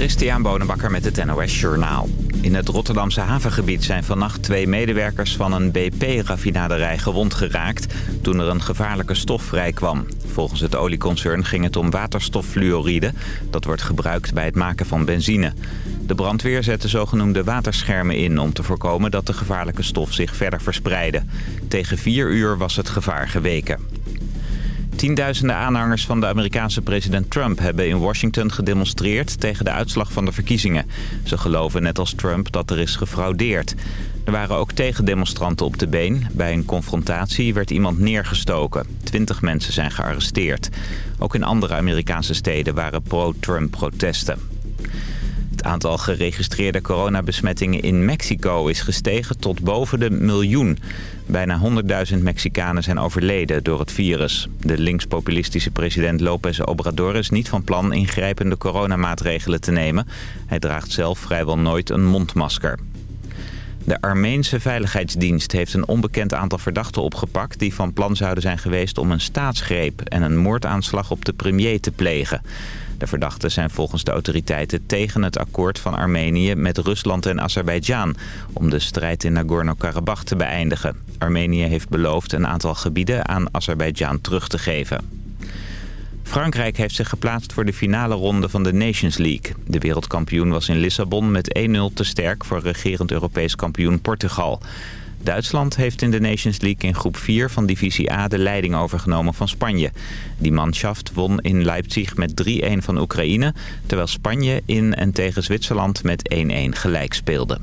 Christian Bonenbakker met het NOS Journaal. In het Rotterdamse havengebied zijn vannacht twee medewerkers van een BP-raffinaderij gewond geraakt... toen er een gevaarlijke stof vrijkwam. Volgens het olieconcern ging het om waterstoffluoride. Dat wordt gebruikt bij het maken van benzine. De brandweer zette zogenoemde waterschermen in om te voorkomen dat de gevaarlijke stof zich verder verspreidde. Tegen vier uur was het gevaar geweken. Tienduizenden aanhangers van de Amerikaanse president Trump hebben in Washington gedemonstreerd tegen de uitslag van de verkiezingen. Ze geloven net als Trump dat er is gefraudeerd. Er waren ook tegendemonstranten op de been. Bij een confrontatie werd iemand neergestoken. Twintig mensen zijn gearresteerd. Ook in andere Amerikaanse steden waren pro-Trump protesten. Het aantal geregistreerde coronabesmettingen in Mexico is gestegen tot boven de miljoen. Bijna 100.000 Mexicanen zijn overleden door het virus. De linkspopulistische president López Obrador is niet van plan ingrijpende coronamaatregelen te nemen. Hij draagt zelf vrijwel nooit een mondmasker. De Armeense Veiligheidsdienst heeft een onbekend aantal verdachten opgepakt... die van plan zouden zijn geweest om een staatsgreep en een moordaanslag op de premier te plegen. De verdachten zijn volgens de autoriteiten tegen het akkoord van Armenië met Rusland en Azerbeidzjan... om de strijd in Nagorno-Karabakh te beëindigen. Armenië heeft beloofd een aantal gebieden aan Azerbeidzjan terug te geven. Frankrijk heeft zich geplaatst voor de finale ronde van de Nations League. De wereldkampioen was in Lissabon met 1-0 te sterk voor regerend Europees kampioen Portugal. Duitsland heeft in de Nations League in groep 4 van divisie A de leiding overgenomen van Spanje. Die manschaft won in Leipzig met 3-1 van Oekraïne, terwijl Spanje in en tegen Zwitserland met 1-1 gelijk speelde.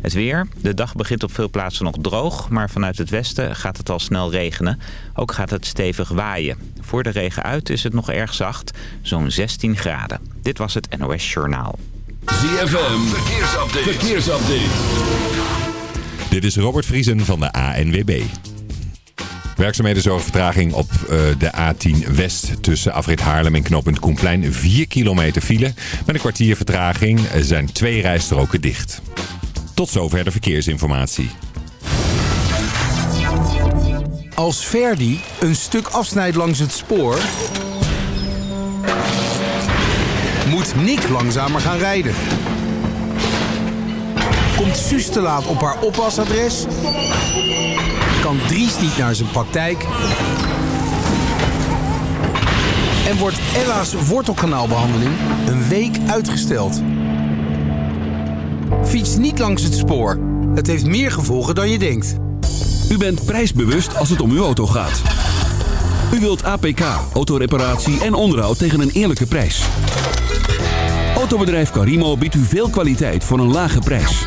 Het weer. De dag begint op veel plaatsen nog droog, maar vanuit het westen gaat het al snel regenen. Ook gaat het stevig waaien. Voor de regen uit is het nog erg zacht, zo'n 16 graden. Dit was het NOS Journaal. ZFM, verkeersupdate. verkeersupdate. Dit is Robert Vriesen van de ANWB. Werkzaamheden zorgen vertraging op uh, de A10 West tussen Afrit Haarlem en knooppunt Koenplein. 4 kilometer file. Met een kwartier vertraging zijn twee rijstroken dicht. Tot zover de verkeersinformatie. Als Verdi een stuk afsnijdt langs het spoor... moet Nick langzamer gaan rijden. Komt Suus te laat op haar oppasadres? Kan Dries niet naar zijn praktijk? En wordt Ella's wortelkanaalbehandeling een week uitgesteld? Fiets niet langs het spoor. Het heeft meer gevolgen dan je denkt. U bent prijsbewust als het om uw auto gaat. U wilt APK, autoreparatie en onderhoud tegen een eerlijke prijs. Autobedrijf Carimo biedt u veel kwaliteit voor een lage prijs.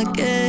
again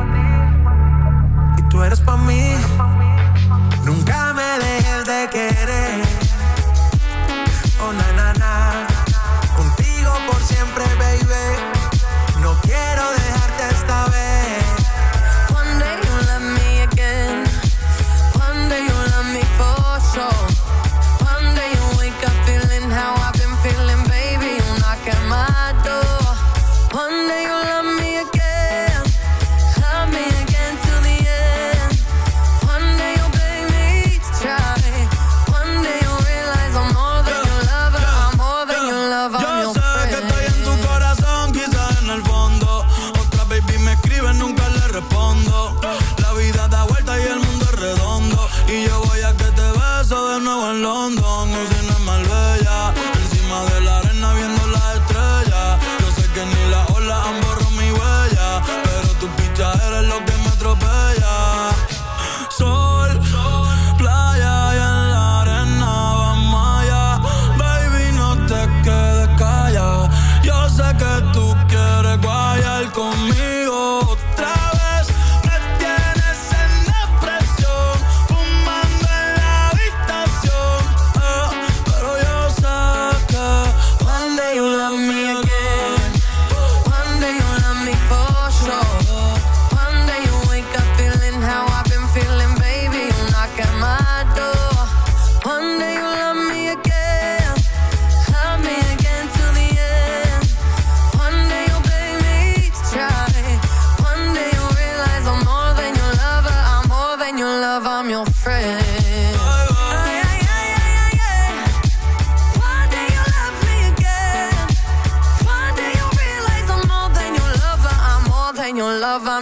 Amen.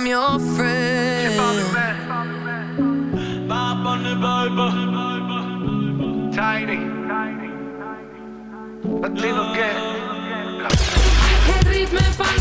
I'm your friend. On. Tiny. Little gang. Het ritme van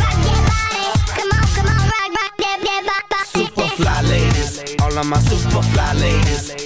All of my super fly ladies,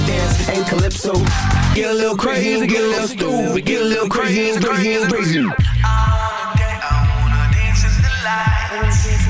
breakdance and calypso. Get a little crazy, get a little stupid, get a little crazy, crazy, crazy. crazy. I wanna dance, I wanna dance in the.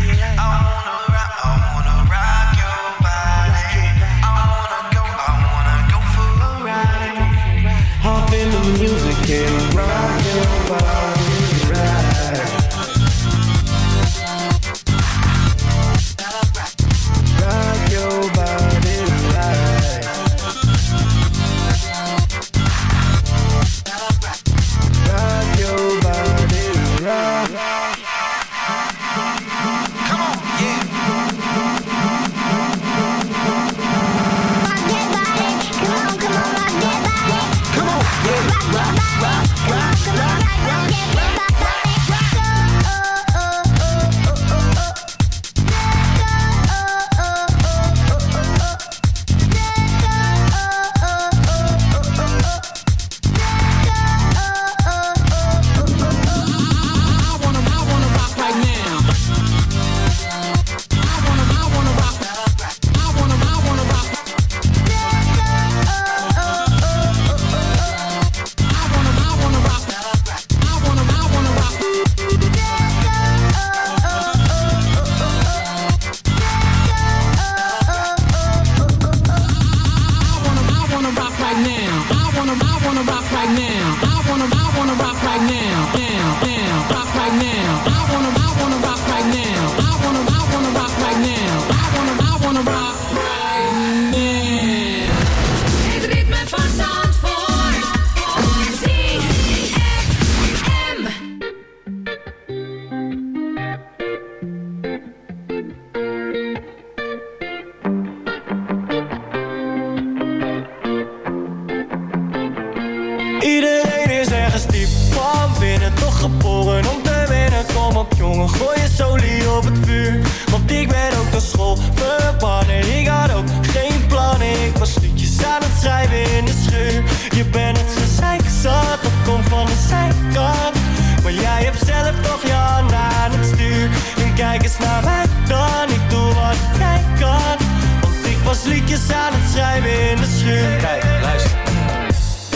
Gooi je solie op het vuur. Want ik ben ook naar school verbannen. Ik had ook geen plannen, ik was liedjes aan het schrijven in de schuur. Je bent het gezeik zat, dat komt van de zijkant. Maar jij hebt zelf toch je handen aan het stuur. En kijk eens naar mij dan, ik doe wat jij kan. Want ik was liedjes aan het schrijven in de schuur. Kijk, luister.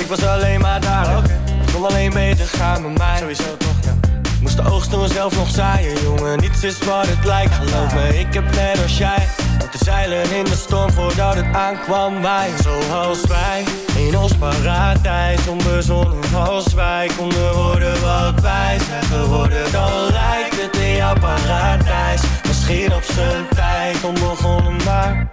Ik was alleen maar daar, oké. Het kon alleen beter gaan met mij. Sowieso toch, ja. De oogst toen zelf nog zaaien, jongen. Niets is wat het lijkt, geloof me. Ik heb net als jij moeten zeilen in de storm voordat het aankwam. Wij, zoals wij, in ons paradijs. Onbezonnen als wij konden worden wat wij zijn geworden. Dan lijkt het in jouw paradijs. Misschien op zijn tijd onbegonnen, maar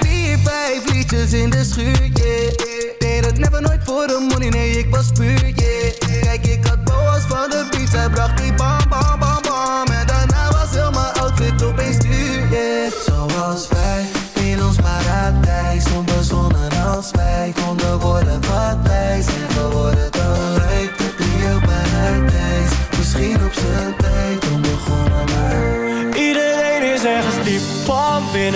vijf liedjes in de schuur, yeah. Deed het never nooit voor de money, nee, ik was puur, yeah. Kijk, ik had boas van de beats, hij bracht die bam, bam, bam, bam.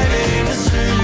Aan het schrijven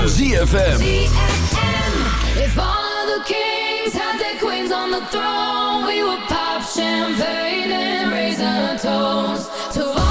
van ZFM. If all the kings had their queens on the throne, we would pop champagne and raise a toast to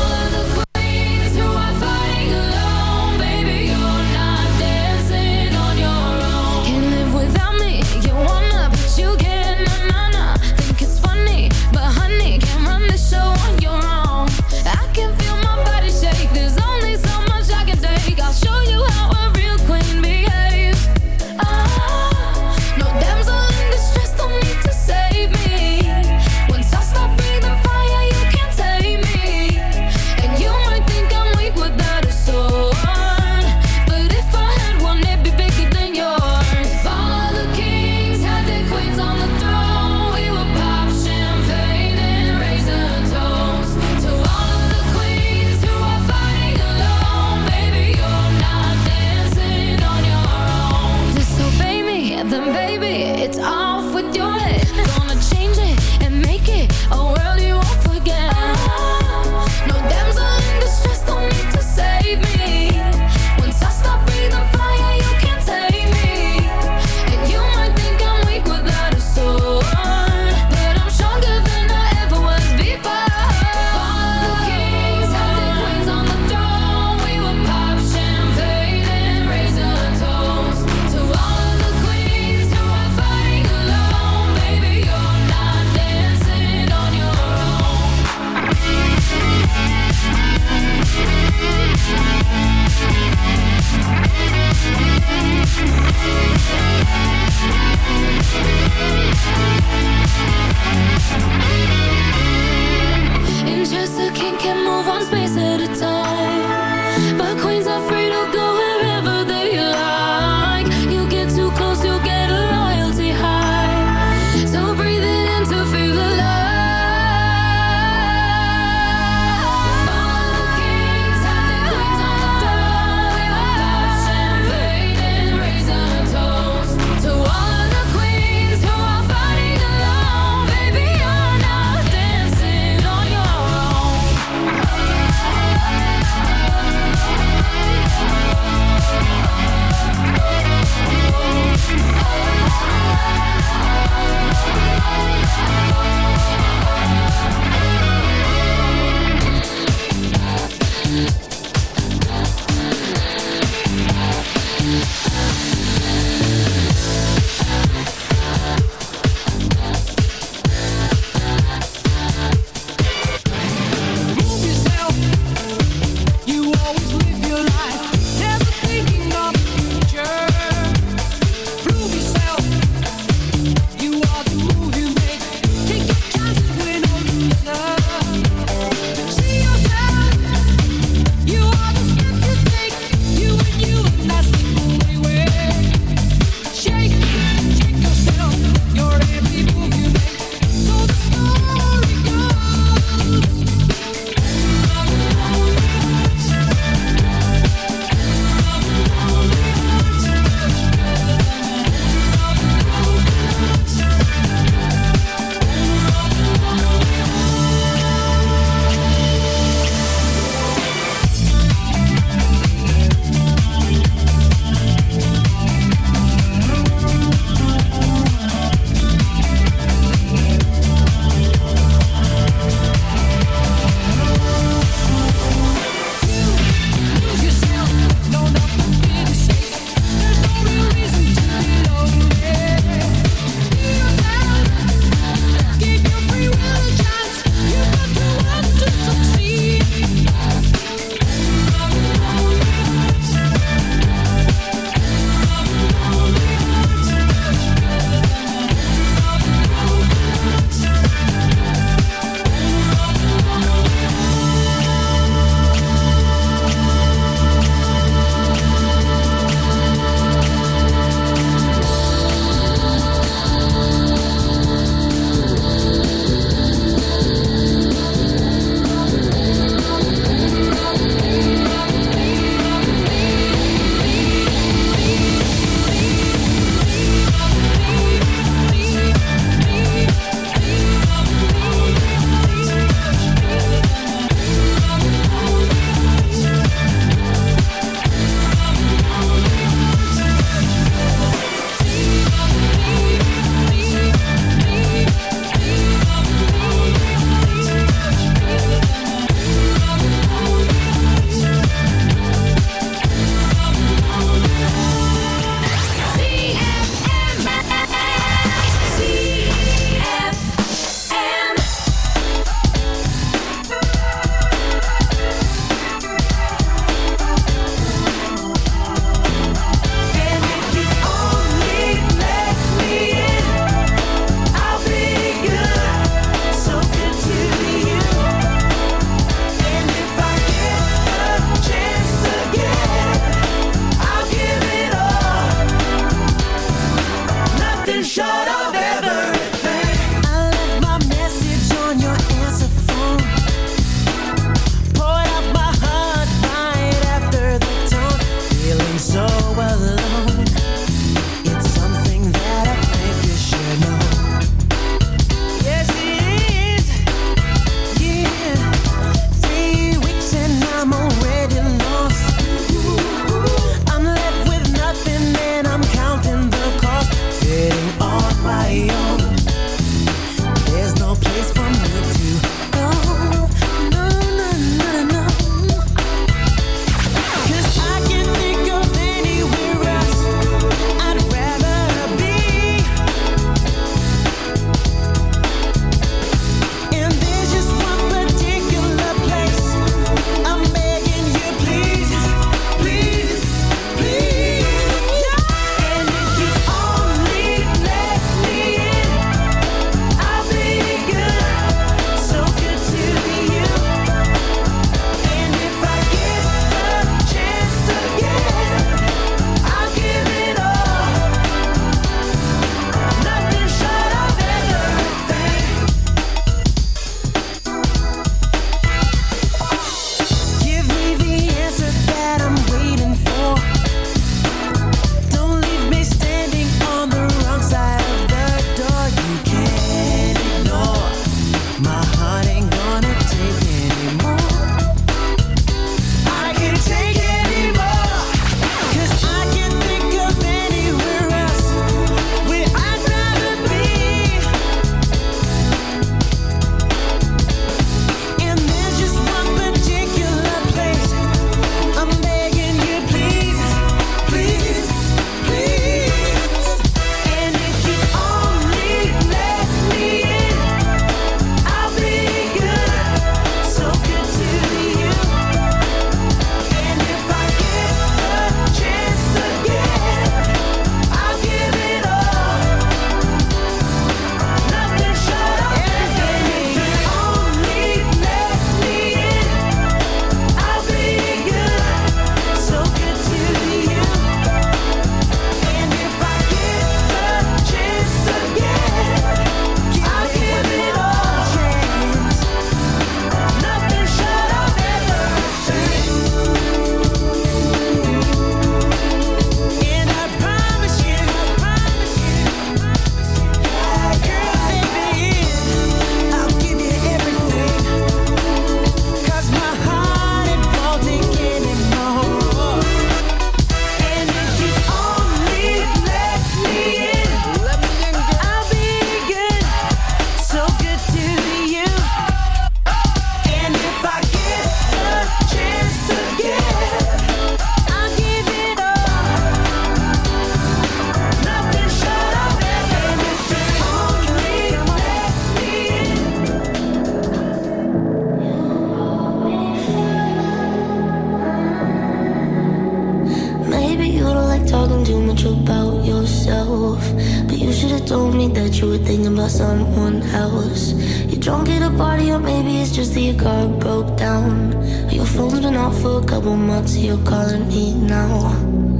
You should've told me that you were thinking about someone else. You're drunk at a party, or maybe it's just that your car broke down. Your phone's been off for a couple months, you're calling me now.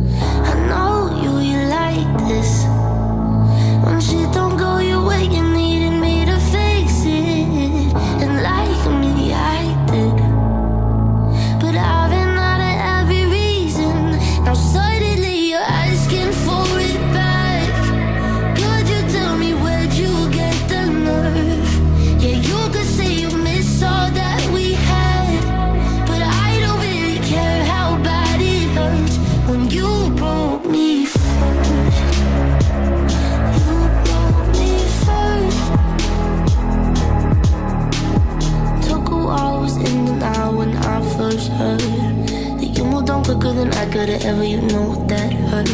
could've ever, you know that hurt.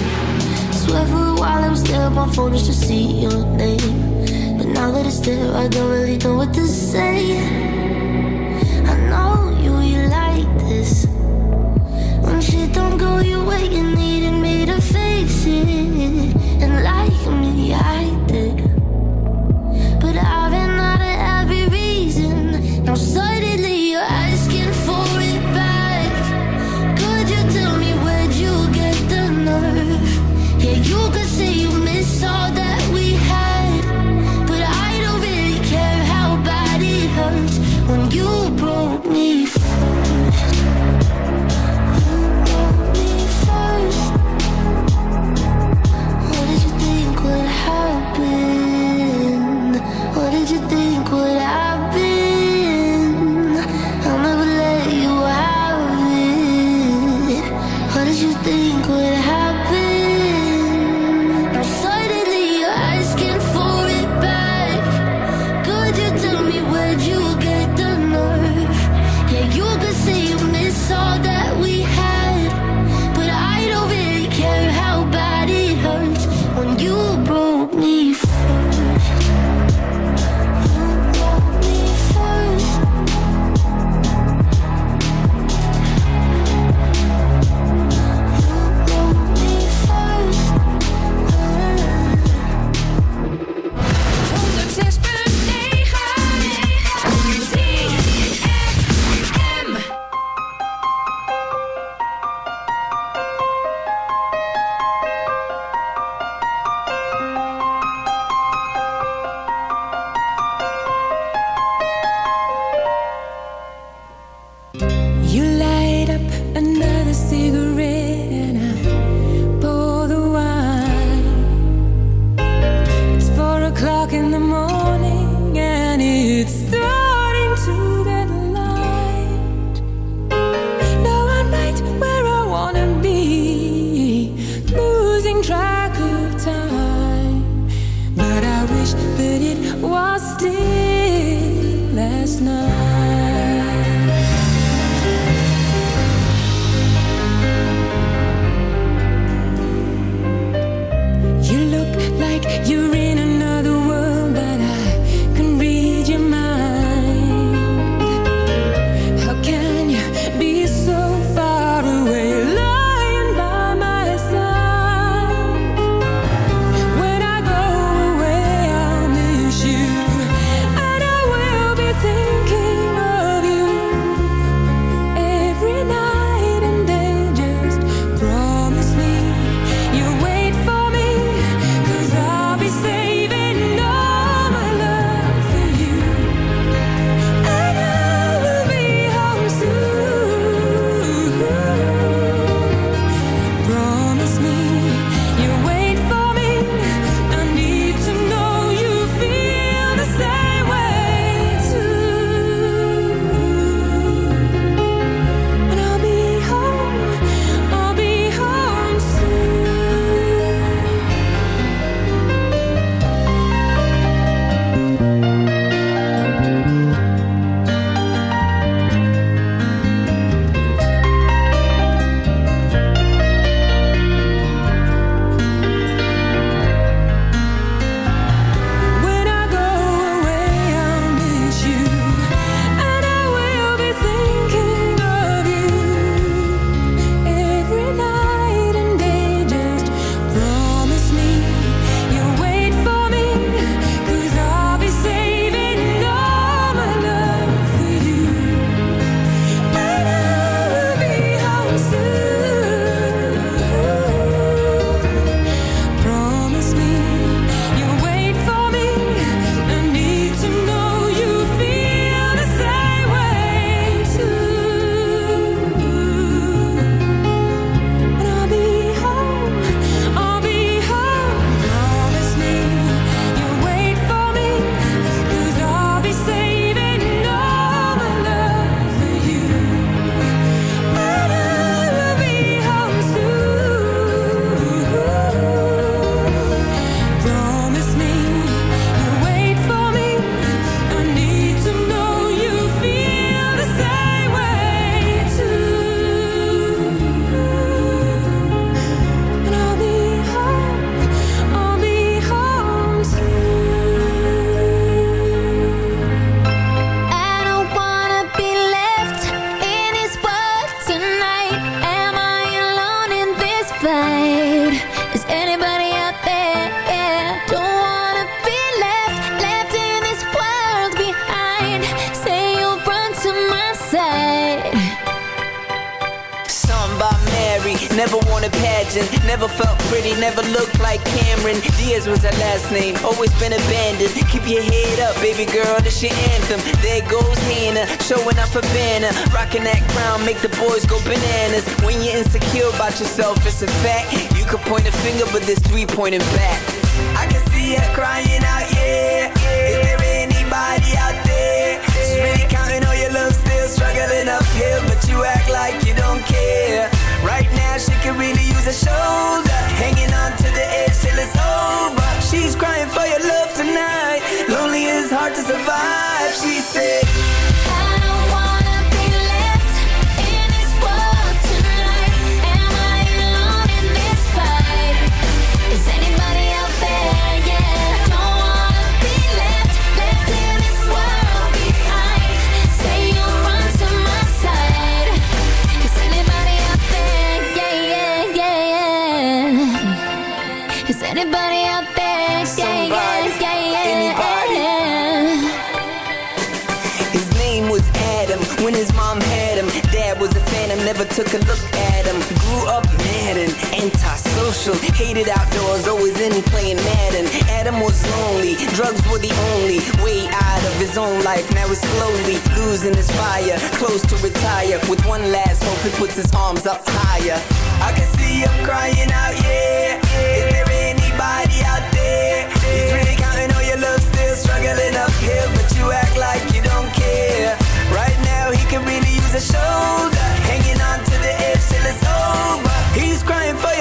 Swear for a while I was there on my phone just to see your name. But now that it's there, I don't really know what to say. I know you, you like this. When shit don't go your way, you needed me to fix it. Always been abandoned. Keep your head up, baby girl, this your anthem. There goes Hannah, showing up a banner, rocking that crown, make the boys go bananas. When you're insecure about yourself, it's a fact. You could point a finger, but there's three pointing back. I can see her crying out, yeah. Is there anybody out there? She's really counting all your love, still struggling uphill, but you act like you don't care. Right now, she could really use a shoulder, say his mom had him, dad was a phantom, never took a look at him. Grew up mad and antisocial, hated outdoors, always in playing Madden. Adam was lonely, drugs were the only way out of his own life. Now he's slowly losing his fire, close to retire. With one last hope, he puts his arms up higher. I can see him crying out, yeah. Is there anybody out there? He's really counting all your love, still struggling uphill, but you act like shoulder, hanging on to the edge till it's over. He's crying for your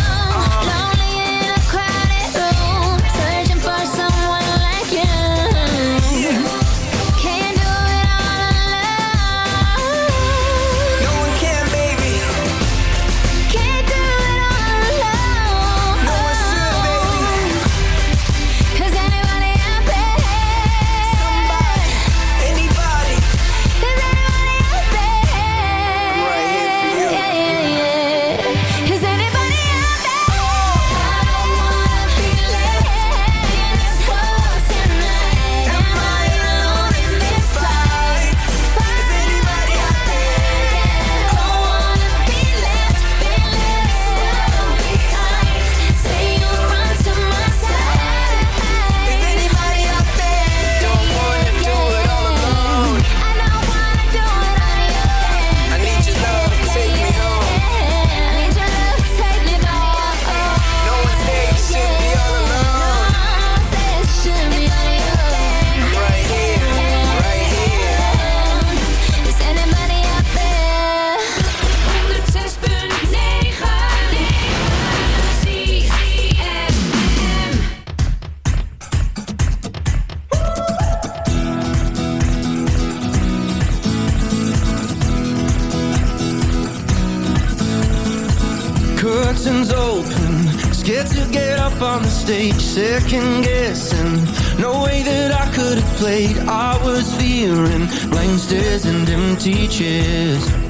teaches.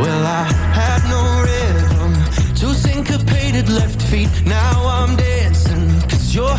Well, I had no rhythm, two syncopated left feet. Now I'm dancing, cause you're